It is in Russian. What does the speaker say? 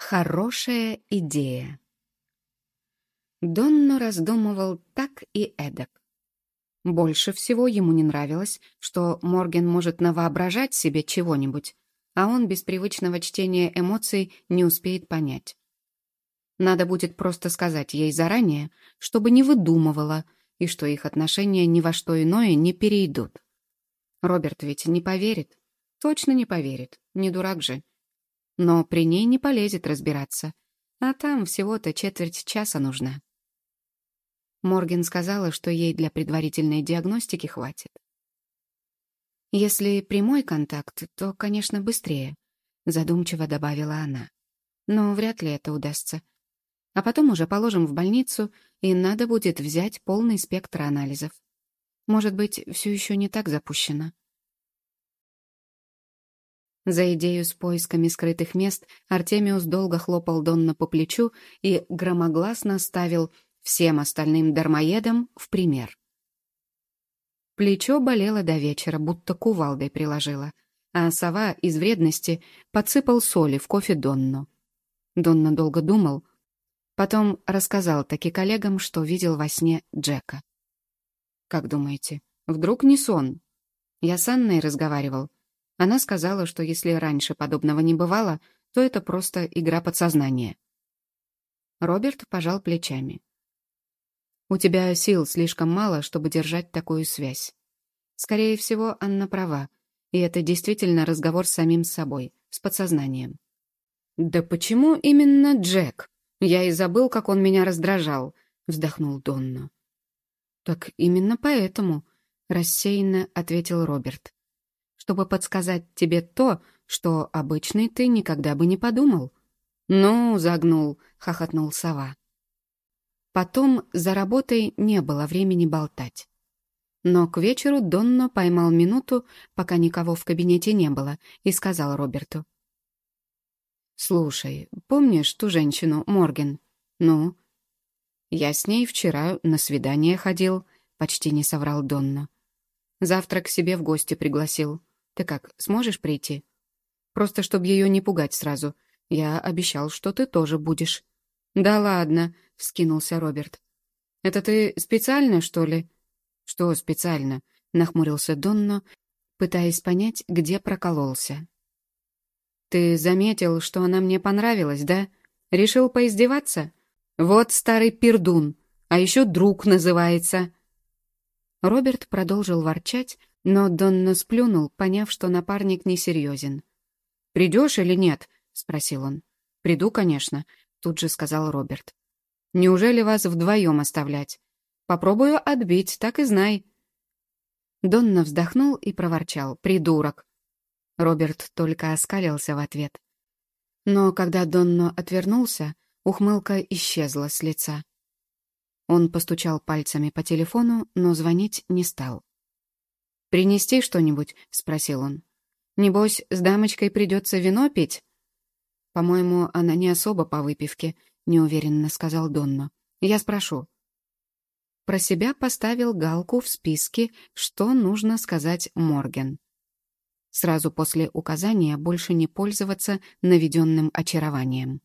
Хорошая идея. Донно раздумывал так и эдак. Больше всего ему не нравилось, что Морген может навоображать себе чего-нибудь, а он без привычного чтения эмоций не успеет понять. Надо будет просто сказать ей заранее, чтобы не выдумывала, и что их отношения ни во что иное не перейдут. Роберт ведь не поверит. Точно не поверит, не дурак же но при ней не полезет разбираться, а там всего-то четверть часа нужна. Морген сказала, что ей для предварительной диагностики хватит. «Если прямой контакт, то, конечно, быстрее», — задумчиво добавила она. «Но вряд ли это удастся. А потом уже положим в больницу, и надо будет взять полный спектр анализов. Может быть, все еще не так запущено». За идею с поисками скрытых мест Артемиус долго хлопал Донна по плечу и громогласно ставил всем остальным дармоедам в пример. Плечо болело до вечера, будто кувалдой приложило, а сова из вредности подсыпал соли в кофе Донну. Донна долго думал, потом рассказал таки коллегам, что видел во сне Джека. «Как думаете, вдруг не сон? Я с Анной разговаривал». Она сказала, что если раньше подобного не бывало, то это просто игра подсознания. Роберт пожал плечами. «У тебя сил слишком мало, чтобы держать такую связь. Скорее всего, Анна права, и это действительно разговор с самим собой, с подсознанием». «Да почему именно Джек? Я и забыл, как он меня раздражал», — вздохнул Донна. «Так именно поэтому», — рассеянно ответил Роберт чтобы подсказать тебе то, что обычный ты никогда бы не подумал. «Ну, загнул», — хохотнул сова. Потом за работой не было времени болтать. Но к вечеру Донно поймал минуту, пока никого в кабинете не было, и сказал Роберту. «Слушай, помнишь ту женщину, Морген? Ну?» «Я с ней вчера на свидание ходил», — почти не соврал Донно. «Завтра к себе в гости пригласил. Ты как, сможешь прийти? Просто чтобы ее не пугать сразу. Я обещал, что ты тоже будешь». «Да ладно», — вскинулся Роберт. «Это ты специально, что ли?» «Что специально?» — нахмурился Донно, пытаясь понять, где прокололся. «Ты заметил, что она мне понравилась, да? Решил поиздеваться? Вот старый пердун, а еще друг называется». Роберт продолжил ворчать, но Донно сплюнул, поняв, что напарник несерьезен. «Придешь или нет?» — спросил он. «Приду, конечно», — тут же сказал Роберт. «Неужели вас вдвоем оставлять? Попробую отбить, так и знай». Донно вздохнул и проворчал. «Придурок!» Роберт только оскалился в ответ. Но когда Донно отвернулся, ухмылка исчезла с лица. Он постучал пальцами по телефону, но звонить не стал. «Принести что-нибудь?» — спросил он. «Небось, с дамочкой придется вино пить?» «По-моему, она не особо по выпивке», — неуверенно сказал Донно. «Я спрошу». Про себя поставил галку в списке, что нужно сказать Морген. Сразу после указания больше не пользоваться наведенным очарованием.